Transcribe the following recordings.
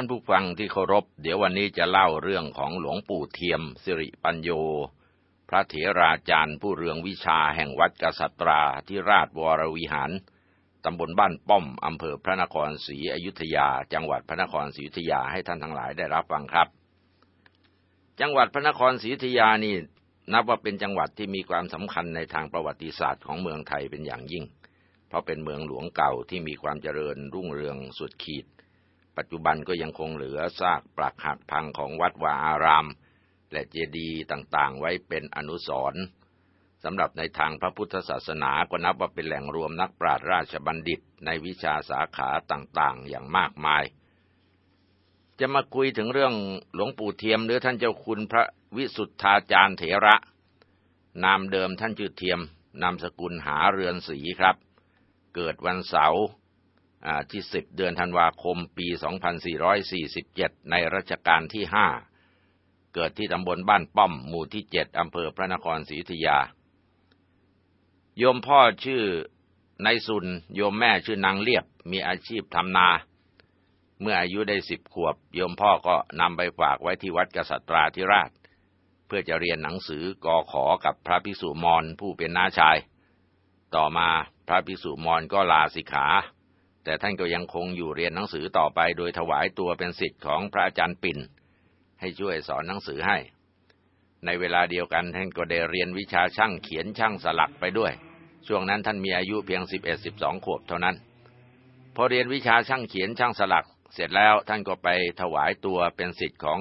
ท่านผู้ฟังที่เคารพ เดี๋ยววันนี้จะเล่าเรื่องของหลวงปู่เทียม สิริปัญโย พระเถราจารย์ผู้เรืองวิชาแห่งวัดกษัตราที่ราชวรวิหาร ตำบลบ้านป้อม อำเภอพระนครศรีอยุธยา จังหวัดพระนครศรีอยุธยาให้ท่านทั้งหลายได้รับฟังครับ จังหวัดพระนครศรีอยุธยานี่นับว่าเป็นจังหวัดที่มีความสำคัญในทางประวัติศาสตร์ของเมืองไทยเป็นอย่างยิ่ง เพราะเป็นเมืองหลวงเก่าที่มีความเจริญรุ่งเรืองสุดขีด ปัจจุบันก็ยังคงเหลือซากปรักหักพังของวัดวาอาราม และเจดีย์ต่างๆ ไว้เป็นอนุสรณ์สำหรับในทางพระพุทธศาสนาก็นับว่าเป็นแหล่งรวมนักปราชญ์ราชบัณฑิตในวิชาสาขาต่างๆ อย่างมากมาย จะมาคุยถึงเรื่องหลวงปู่เทียมหรือท่านเจ้าคุณพระวิสุทธาจารย์เถระ นามเดิมท่านชื่อเทียม นามสกุลหาเรือนศรีครับ เกิดวันเสาร์ ที่ 10 เดือนธันวาคม ปี 2447 ในรัชกาลที่ 5 เกิดที่ตำบลบ้านป้อม หมู่ที่ 7 อำเภอพระนครศรีอยุธยา โยมพ่อชื่อนายสุน โยมแม่ชื่อนางเลียบ มีอาชีพทำนา เมื่ออายุได้สิบขวบ โยมพ่อก็นำไปฝากไว้ที่วัดกษัตราธิราช เพื่อจะเรียนหนังสือกอขอกับพระภิกษุมรผู้เป็นน้าชาย ต่อมาพระภิกษุมรก็ลาสิกขา แต่ท่านก็ยังคงอยู่เรียนหนังสือต่อไปโดยถวายตัวเป็นศิษย์ของพระอาจารย์ปิ่น ให้ช่วยสอนหนังสือให้ ในเวลาเดียวกันท่านก็ได้เรียนวิชาช่างเขียนช่างสลักไปด้วย ช่วงนั้นท่านมีอายุเพียง 11-12 ขวบเท่านั้น พอเรียนวิชาช่างเขียนช่างสลัก เสร็จแล้วท่านก็ไปถวายตัวเป็นศิษย์ของ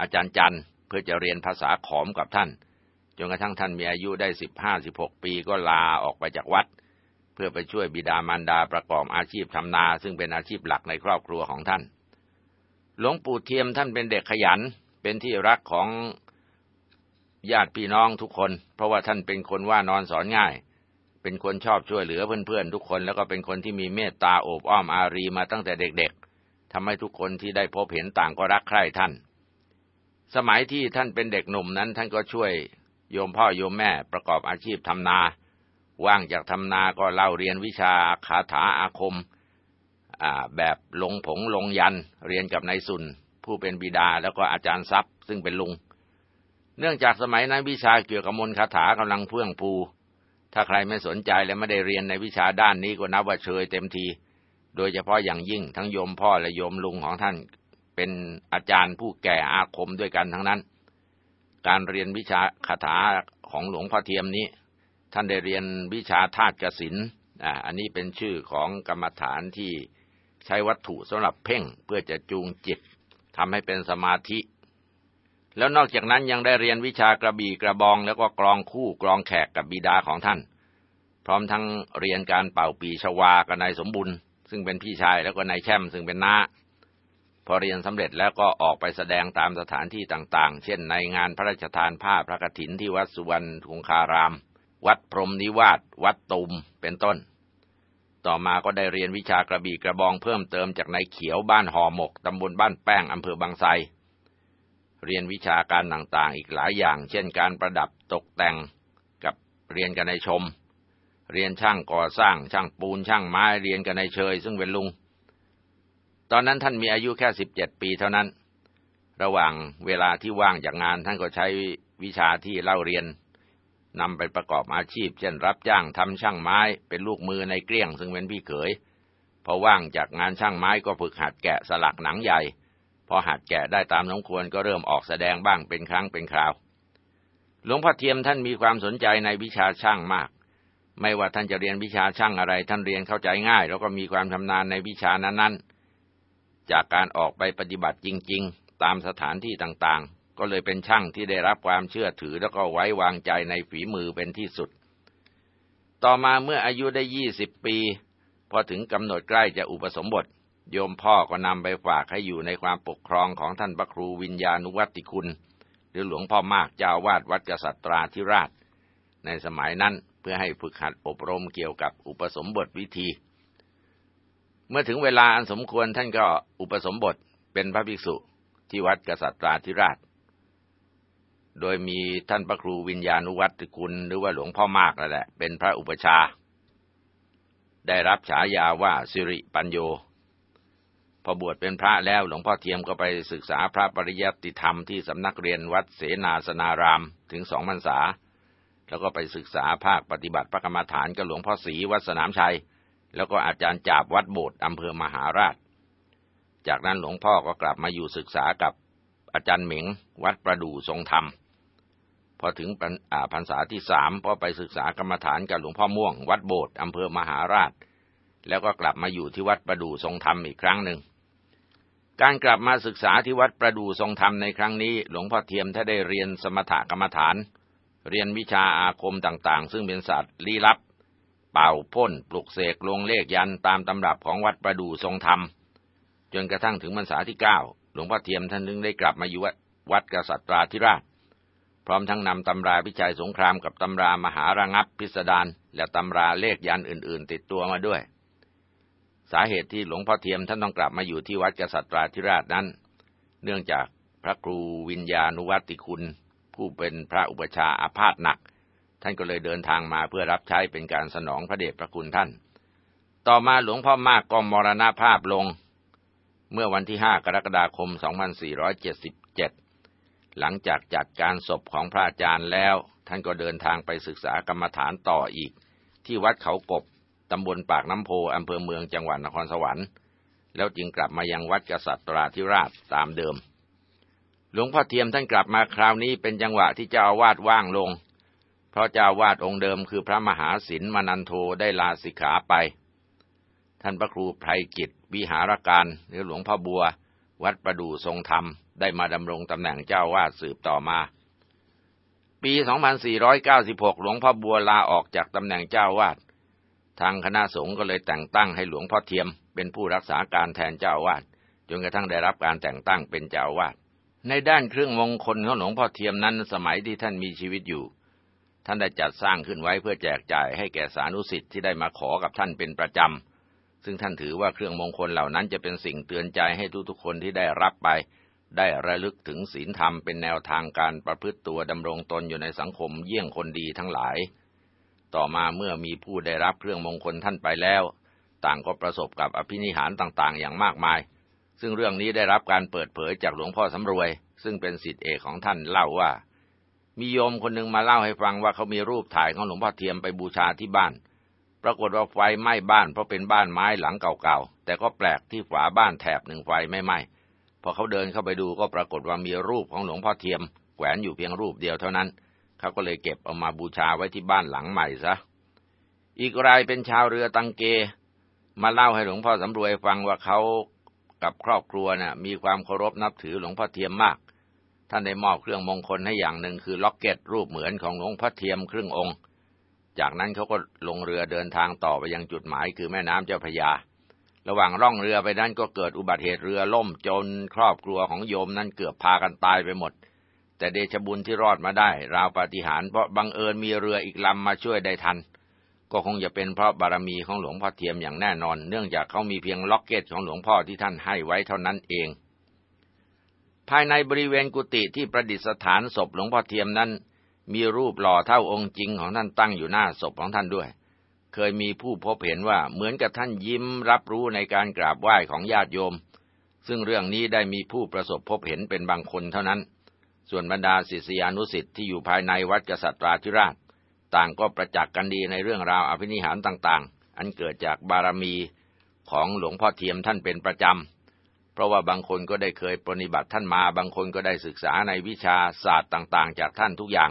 อาจารย์จันทร์เพื่อจะเรียนภาษาขอมกับท่านจนกระทั่งท่านมีอายุได้ 15-16 ปีก็ลาออกไปจากวัด พื่อไปช่วยบิดามารดาประกอบอาชีพทำนา ซึ่งเป็นอาชีพหลักในครอบครัวของท่าน หลวงปู่เทียมท่านเป็นเด็กขยัน เป็นที่รักของญาติพี่น้องทุกคน เพราะว่าท่านเป็นคนว่านอนสอนง่าย เป็นคนชอบช่วยเหลือเพื่อนๆทุกคน แล้วก็เป็นคนที่มีเมตตาโอบอ้อมอารีมาตั้งแต่เด็กๆทำให้ทุกคนที่ได้พบเห็นต่างก็รักใคร่ท่าน สมัยที่ท่านเป็นเด็กหนุ่มนั้น ท่านก็ช่วยโยมพ่อโยมแม่ประกอบอาชีพทำนา ว่างจากทำนาก็เล่าเรียนวิชาคาถาอาคมแบบลงผงลงยันเรียนกับนายสุน ผู้เป็นบิดาแล้วก็อาจารย์ทรัพย์ ซึ่งเป็นลุง เนื่องจากสมัยนั้นวิชาเกี่ยวกับมนต์คาถากำลังเฟื่องฟูถ้าใครไม่สนใจและไม่ได้เรียนในวิชาด้านนี้ก็นับว่าเชยเต็มที โดยเฉพาะอย่างยิ่งทั้งโยมพ่อและโยมลุงของท่าน เป็นอาจารย์ผู้แก่อาคมด้วยกันทั้งนั้น การเรียนวิชาคาถาของหลวงพ่อเทียมนี้ ท่านได้เรียนวิชาธาตุกสินอ่าอันนี้เป็นชื่อของกรรมฐานที่ใช้วัตถุสำหรับเพ่งเพื่อจะจูงจิตทำให้เป็นสมาธิ แล้วนอกจากนั้นยังได้เรียนวิชากระบี่กระบอง แล้วก็กรองคู่กรองแขกกับบิดาของท่าน พร้อมทั้งเรียนการเป่าปีชวากับนายสมบุญซึ่งเป็นพี่ชายแล้วก็นายแช่มซึ่งเป็นน้าพอเรียนสำเร็จแล้วก็ออกไปแสดงตามสถานที่ต่างๆ เช่นในงานพระราชทานผ้าพระกฐินที่วัดสุวรรณทุงคาราม วัดพรมนิวาสวัดตุมเป็นต้น ต่อมาก็ได้เรียนวิชากระบี่กระบองเพิ่มเติมจากนายเขียวบ้านห่อหมกตำบลบ้านแป้งอำเภอบางไทรเรียนวิชาการต่างๆ อีกหลายอย่าง เช่นการประดับตกแต่งกับเรียนกันในชม เรียนช่างก่อสร้าง ช่างปูนช่างไม้เรียนกันในเชย ซึ่งเป็นลุง ตอนนั้นท่านมีอายุแค่สิบเจ็ดปีเท่านั้น ระหว่างเวลาที่ว่างจากงานท่านก็ใช้วิชาที่เล่าเรียน นำไปประกอบอาชีพ เช่นรับจ้างทำช่างไม้เป็นลูกมือในเกลี้ยงซึ่งเป็นพี่เขยพอว่างจากงานช่างไม้ก็ฝึกหัดแกะสลักหนังใหญ่ พอหัดแกะได้ตามสมควรก็เริ่มออกแสดงบ้างเป็นครั้งเป็นคราว หลวงพ่อเทียมท่านมีความสนใจในวิชาช่างมาก ไม่ว่าท่านจะเรียนวิชาช่างอะไร ท่านเรียนเข้าใจง่าย แล้วก็มีความชำนาญในวิชานั้นๆ จากการออกไปปฏิบัติจริง ๆ ตามสถานที่ต่างๆ ก็เลยเป็นช่างที่ได้รับความเชื่อถือแล้วก็ไว้วางใจในฝีมือเป็นที่สุด ต่อมาเมื่ออายุได้ยี่สิบปี พอถึงกำหนดใกล้จะอุปสมบท โยมพ่อก็นำไปฝากให้อยู่ในความปกครองของท่านพระครูวิญญาณุวัติคุณ หรือหลวงพ่อมากเจ้าวาดวัดกษัตราธิราช ในสมัยนั้นเพื่อให้ฝึกหัดอบรมเกี่ยวกับอุปสมบทวิธี เมื่อถึงเวลาอันสมควรท่านก็อุปสมบทเป็นพระภิกษุที่วัดกษัตราธิราช โดยมีท่านพระครูวิญญาณุวัตคุณหรือว่าหลวงพ่อมากนั่นแหละ เป็นพระอุปชา ได้รับฉายาว่าสิริปัญโย พอบวชเป็นพระแล้วหลวงพ่อเทียมก็ไปศึกษาพระปริยัติธรรมที่สำนักเรียนวัดเสนาสนารามถึงสองพรรษา แล้วก็ไปศึกษาภาคปฏิบัติพระกรรมฐานกับหลวงพ่อศรีวัดสนามชัย แล้วก็อาจารย์จาบวัดโบสถ์อำเภอมหาราช จากนั้นหลวงพ่อก็กลับมาอยู่ศึกษากับอาจารย์เหม็งวัดประดู่ทรงธรรม พอถึงพรรษาที่สามก็ไปศึกษากรรมฐานกับหลวงพ่อม่วง วัดโบสถ์อำเภอมหาราช แล้วก็กลับมาอยู่ที่วัดประดู่ทรงธรรมอีกครั้งหนึ่ง การกลับมาศึกษาที่วัดประดู่ทรงธรรมในครั้งนี้ หลวงพ่อเทียมถ้าได้เรียนสมถกรรมฐาน เรียนวิชาอาคมต่างๆ ซึ่งเป็นศาสตร์ลี้ลับ เป่าพ่น ปลุกเสกลงเลขยันตามตำรับของวัดประดู่ทรงธรรม จนกระทั่งถึงพรรษาที่เก้าหลวงพ่อเทียมท่านนึงได้กลับมาอยู่วัดกษัตราธิราช พร้อมทั้งนำตำราวิจัยสงครามกับตำรามหาระงับพิสดารและตำราเลขยันอื่น ๆ ติดตัวมาด้วย สาเหตุที่หลวงพ่อเทียมท่านต้องกลับมาอยู่ที่วัดกษัตราธิราชนั้น เนื่องจากพระครูวิญญาณุวัติคุณ ผู้เป็นพระอุปชาอาพาธหนัก ท่านก็เลยเดินทางมาเพื่อรับใช้เป็นการสนองพระเดชพระคุณท่าน ต่อมาหลวงพ่อมากก็มรณภาพลง เมื่อวันที่ 5 กรกฎาคม 2477 หลังจากจัดการศพของพระอาจารย์แล้ว ท่านก็เดินทางไปศึกษากรรมฐานต่ออีก ที่วัดเขากบตำบลปากน้ำโพอำเภอเมืองจังหวัดนครสวรรค์ แล้วจึงกลับมายังวัดกษัตราธิราชตามเดิม หลวงพ่อเทียมท่านกลับมาคราวนี้เป็นจังหวะที่เจ้าอาวาสว่างลง เพราะเจ้าอาวาสองค์เดิมคือพระมหาศิลมนันโทได้ลาสิกขาไป ท่านพระครูไพรกิจวิหารการหรือหลวงพ่อบัว วัดประดู่ทรงธรรม ได้มาดำรงตำแหน่งเจ้าวาดสืบต่อมา ปี 2496 หลวงพ่อบัวลาออกจากตำแหน่งเจ้าวาด ทางคณะสงฆ์ก็เลยแต่งตั้งให้หลวงพ่อเทียม เป็นผู้รักษาการแทนเจ้าวาด จนกระทั่งได้รับการแต่งตั้งเป็นเจ้าวาด ในด้านเครื่องมงคลของหลวงพ่อเทียมนั้นสมัยที่ท่านมีชีวิตอยู่ ท่านได้จัดสร้างขึ้นไว้เพื่อแจกจ่ายให้แก่สานุสิทธิ์ที่ได้มาขอกับท่านเป็นประจำซึ่งท่านถือว่าเครื่องมงคลเหล่านั้นจะเป็นสิ่งเตือนใจให้ทุกๆคนที่ได้รับไป ได้ระลึกถึงศีลธรรมเป็นแนวทางการประพฤติตัวดำรงตนอยู่ในสังคมเยี่ยงคนดีทั้งหลาย ต่อมาเมื่อมีผู้ได้รับเครื่องมงคลท่านไปแล้ว ต่างก็ประสบกับอภินิหารต่างๆ อย่างมากมาย ซึ่งเรื่องนี้ได้รับการเปิดเผยจากหลวงพ่อสำรวย ซึ่งเป็นสิทธิเอกของท่านเล่าว่า มีโยมคนหนึ่งมาเล่าให้ฟังว่าเขามีรูปถ่ายของหลวงพ่อเทียมไปบูชาที่บ้าน ปรากฏว่าไฟไหม้บ้านเพราะเป็นบ้านไม้หลังเก่าๆแต่ก็แปลกที่ฝาบ้านแถบหนึ่งไฟไม่ไหม้ พอเขาเดินเข้าไปดูก็ปรากฏว่ามีรูปของหลวงพ่อเทียม แขวนอยู่เพียงรูปเดียวเท่านั้น เขาก็เลยเก็บเอามาบูชาไว้ที่บ้านหลังใหม่ซะ อีกรายเป็นชาวเรือตังเก มาเล่าให้หลวงพ่อสำรวยฟังว่าเขากับครอบครัวนะ่ะมีความเคารพนับถือหลวงพ่อเทียมมาก ท่านได้มอบเครื่องมงคลให้อย่างหนึ่งคือล็อกเก็ตรูปเหมือนของหลวงพ่อเทียมครึ่งองค์ จากนั้นเขาก็ลงเรือเดินทางต่อไปยังจุดหมายคือแม่น้ำเจ้าพระยา ระหว่างร่องเรือไปนั้นก็เกิดอุบัติเหตุเรือล่มจนครอบครัวของโยมนั้นเกือบพากันตายไปหมด แต่เดชบุญที่รอดมาได้ ราวปาฏิหาริย์เพราะบังเอิญมีเรืออีกลำมาช่วยได้ทัน ก็คงจะเป็นเพราะบารมีของหลวงพ่อเทียมอย่างแน่นอน เนื่องจากเขามีเพียงล็อกเก็ตของหลวงพ่อที่ท่านให้ไว้เท่านั้นเอง ภายในบริเวณกุฏิที่ประดิษฐานศพหลวงพ่อเทียมนั้น มีรูปหล่อเท่าองค์จริงของท่านตั้งอยู่หน้าศพของท่านด้วย เคยมีผู้พบเห็นว่าเหมือนกับท่านยิ้มรับรู้ในการกราบไหว้ของญาติโยม ซึ่งเรื่องนี้ได้มีผู้ประสบพบเห็นเป็นบางคนเท่านั้น ส่วนบรรดาศิษยานุสิ์ที่อยู่ภายในวัดกษัตราธิราช ต่างก็ประจักษ์กันดีในเรื่องราวอภินิหารต่างๆ อันเกิดจากบารมีของหลวงพ่อเทียมท่านเป็นประจำ เพราะว่าบางคนก็ได้เคยปฏิบัติท่านมา บางคนก็ได้ศึกษาในวิชาศาสตร์ต่างๆ จากท่านทุกอย่าง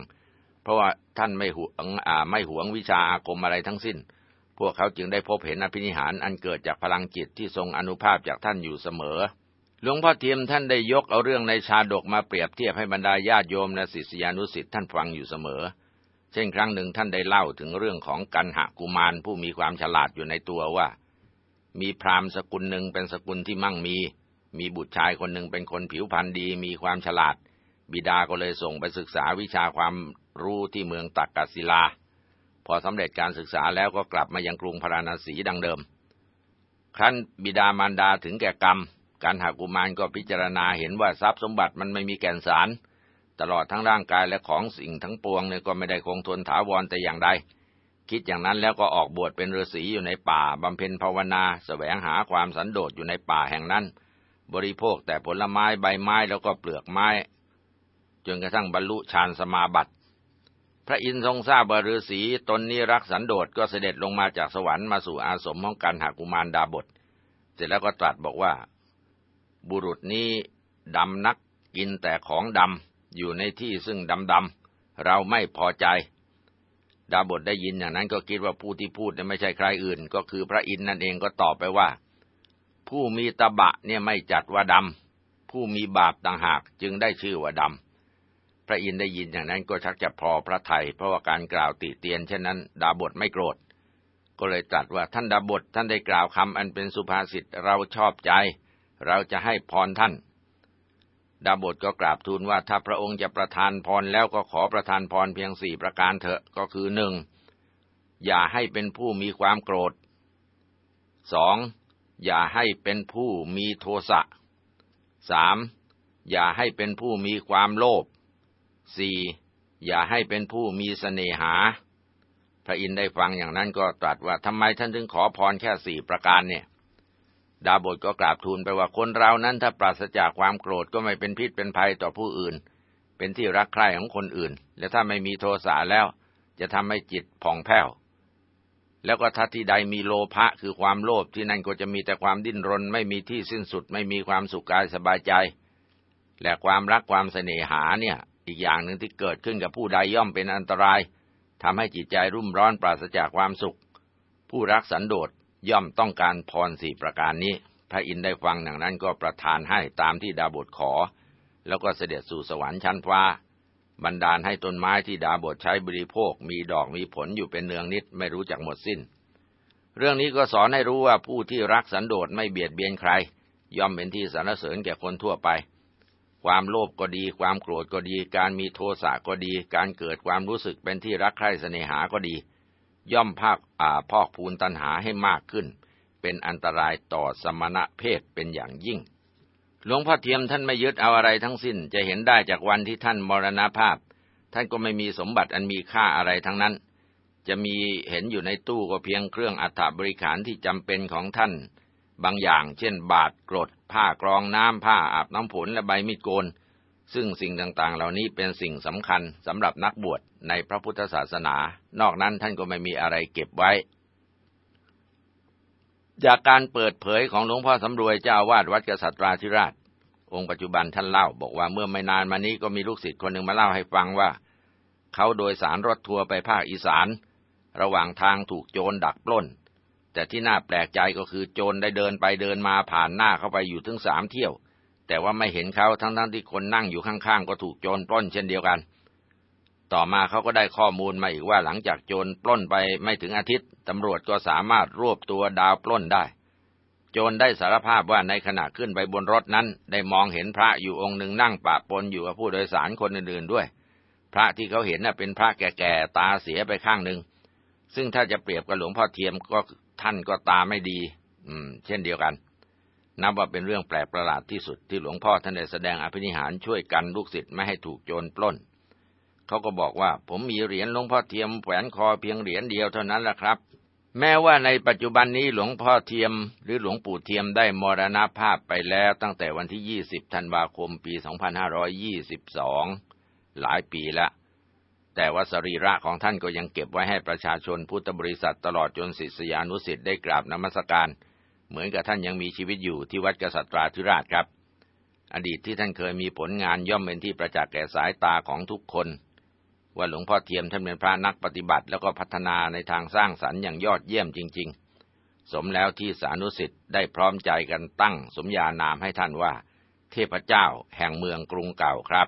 เพราะว่าท่านไม่หวงไม่หวงวิชาอาคมอะไรทั้งสิ้น พวกเขาจึงได้พบเห็นอภินิหารอันเกิดจากพลังจิตที่ทรงอนุภาพจากท่านอยู่เสมอ หลวงพ่อเทียมท่านได้ยกเอาเรื่องในชาดกมาเปรียบเทียบให้บรรดาญาติโยมและศิษยานุสิ์ท่านฟังอยู่เสมอ เช่นครั้งหนึ่งท่านได้เล่าถึงเรื่องของกันหกุมารผู้มีความฉลาดอยู่ในตัวว่า มีพราหมณ์สกุลหนึ่งเป็นสกุลที่มั่งมี มีบุตรชายคนหนึ่งเป็นคนผิวพรรณดี มีความฉลาด บิดาก็เลยส่งไปศึกษาวิชาความ รู้ที่เมืองตักกศิลา พอสำเร็จการศึกษาแล้วก็กลับมายังกรุงพาราณสีดังเดิม ครั้นบิดามารดาถึงแก่กรรม การหากุมารก็พิจารณาเห็นว่าทรัพย์สมบัติมันไม่มีแก่นสาร ตลอดทั้งร่างกายและของสิ่งทั้งปวงเนี่ยก็ไม่ได้คงทนถาวรแต่อย่างใดคิดอย่างนั้นแล้วก็ออกบวชเป็นฤาษีอยู่ในป่าบำเพ็ญภาวนาสแสวงหาความสันโดษอยู่ในป่าแห่งนั้น บริโภคแต่ผลไม้ใบไม้แล้วก็เปลือกไม้ จนกระทั่งบรรลุฌานสมาบัติ พระอินทร์ทรงทราบว่าฤาษีตนนี้รักสันโดษก็เสด็จลงมาจากสวรรค์มาสู่อาสมของกันหากุมารดาบท เสร็จแล้วก็ตรัสบอกว่า บุรุษนี้ดำนักกินแต่ของดำอยู่ในที่ซึ่งดำดำเราไม่พอใจ ดาบทได้ยินอย่างนั้นก็คิดว่าผู้ที่พูดเนี่ยไม่ใช่ใครอื่น ก็คือพระอินทร์นั่นเองก็ตอบไปว่า ผู้มีตะบะเนี่ยไม่จัดว่าดำผู้มีบาปต่างหากจึงได้ชื่อว่าดำ พระอินทร์ได้ยินอย่างนั้นก็ชักจะพอพระทยัยเพราะว่าการกล่าวติเตียนเช่นนั้น ดาบทไม่โกรธ ก็เลยตรัสว่าท่านดาบทท่านได้กล่าวคำอันเป็นสุภาษิตเราชอบใจ เราจะให้พรท่าน ดาบทก็กราบทูลว่าถ้าพระองค์จะประทานพรแล้วก็ขอประทานพรเพียงสี่ประการเถอะก็คือหนึ่งอย่าให้เป็นผู้มีความโกรธสองอย่าให้เป็นผู้มีโทสะสามอย่าให้เป็นผู้มีความโลภ สี่อย่าให้เป็นผู้มีเสน่หา พระอินได้ฟังอย่างนั้นก็ตรัสว่าทำไมท่านถึงขอพรแค่สี่ประการเนี่ย ดาบทก็กราบทูลไปว่าคนเรานั้นถ้าปราศจากความโกรธก็ไม่เป็นพิษเป็นภัยต่อผู้อื่น เป็นที่รักใคร่ของคนอื่น และถ้าไม่มีโทสะแล้ว จะทำให้จิตผ่องแผ้ว แล้วก็ถ้าที่ใดมีโลภะคือความโลภที่นั่นก็จะมีแต่ความดิ้นรน ไม่มีที่สิ้นสุด ไม่มีความสุขกายสบายใจ และความรักความเสน่หาเนี่ย อีกอย่างหนึ่งที่เกิดขึ้นกับผู้ใดย่อมเป็นอันตรายทำให้จิตใจรุ่มร้อนปราศจากความสุข ผู้รักสันโดษย่อมต้องการพรสี่ประการนี้ พระอินทร์ได้ฟังอย่างนั้นก็ประทานให้ตามที่ดาบทขอ แล้วก็เสด็จสู่สวรรค์ชั้นฟ้า บันดาลให้ต้นไม้ที่ดาบทใช้บริโภค มีดอกมีผลอยู่เป็นเนืองนิดไม่รู้จักหมดสิ้น เรื่องนี้ก็สอนให้รู้ว่าผู้ที่รักสันโดษไม่เบียดเบียนใคร ย่อมเป็นที่สรรเสริญแก่คนทั่วไป ความโลภก็ดี ความโกรธก็ดี การมีโทสะก็ดี การเกิดความรู้สึกเป็นที่รักใคร่เสน่หาก็ดี ย่อมภาคอาพอกพูนตันหาให้มากขึ้น เป็นอันตรายต่อสมณะเพศเป็นอย่างยิ่ง หลวงพ่อเทียมท่านไม่ยึดเอาอะไรทั้งสิ้นจะเห็นได้จากวันที่ท่านมรณภาพ ท่านก็ไม่มีสมบัติอันมีค่าอะไรทั้งนั้น จะมีเห็นอยู่ในตู้ก็เพียงเครื่องอัฐบริขารที่จำเป็นของท่าน บางอย่างเช่น บาทกรด ผ้ากรองน้ำผ้าอาบน้ำผลและใบมีดโกน ซึ่งสิ่งต่างๆ เหล่านี้เป็นสิ่งสำคัญสำหรับนักบวชในพระพุทธศาสนา นอกนั้นท่านก็ไม่มีอะไรเก็บไว้ จากการเปิดเผยของหลวงพ่อสำรวยเจ้าวาดวัดกษัตราธิราช องค์ปัจจุบันท่านเล่า บอกว่าเมื่อไม่นานมานี้ก็มีลูกศิษย์คนหนึ่งมาเล่าให้ฟังว่า เขาโดยสารรถทัวร์ไปภาคอีสาน ระหว่างทางถูกโจรดักปล้น แต่ที่น่าแปลกใจก็คือโจรได้เดินไปเดินมาผ่านหน้าเข้าไปอยู่ถึงสามเที่ยว แต่ว่าไม่เห็นเขาทั้งๆทที่คนนั่งอยู่ข้างๆ ก็ถูกโจรปล้นเช่นเดียวกัน ต่อมาเขาก็ได้ข้อมูลมาอีกว่าหลังจากโจรปล้นไปไม่ถึงอาทิตย์ตำรวจก็สามารถรวบตัวดาวปล้นได้ โจรได้สารภาพว่าในขณะขึ้นไปบนรถนั้น ได้มองเห็นพระอยู่องค์หนึ่งนั่งปะปนอยู่กับผู้โดยสารคนอื่นๆด้วย พระที่เขาเห็นน่ะเป็นพระแก่ๆตาเสียไปข้างหนึ่ง ซึ่งถ้าจะเปรียบกับหลวงพ่อเทียมก็ท่านก็ตาไม่ดี อืม เช่นเดียวกัน นับว่าเป็นเรื่องแปลกประหลาดที่สุดที่หลวงพ่อท่านได้แสดงอภินิหารช่วยกันลูกศิษย์ไม่ให้ถูกโจรปล้น เขาก็บอกว่า ผมมีเหรียญหลวงพ่อเทียมแขวนคอเพียงเหรียญเดียวเท่านั้นแหละครับ แม้ว่าในปัจจุบันนี้หลวงพ่อเทียม หรือหลวงปู่เทียมได้มรณภาพไปแล้วตั้งแต่วันที่ 20 ธันวาคม ปี 2522 หลายปีแล้ว แต่ว่าสรีระของท่านก็ยังเก็บไว้ให้ประชาชนพุทธบริษัทตลอดจนศิษยานุศิษย์ได้กราบนมัสการ เหมือนกับท่านยังมีชีวิตอยู่ที่วัดกษัตราธิราชครับ อดีตที่ท่านเคยมีผลงานย่อมเป็นที่ประจักษ์แก่สายตาของทุกคน ว่าหลวงพ่อเทียมท่านเป็นพระนักปฏิบัติ แล้วก็พัฒนาในทางสร้างสรรค์อย่างยอดเยี่ยมจริง ๆ สมแล้วที่สานุสิทธิ์ได้พร้อมใจกันตั้งสมญานามให้ท่านว่า เทพเจ้าแห่งเมืองกรุงเก่าครับ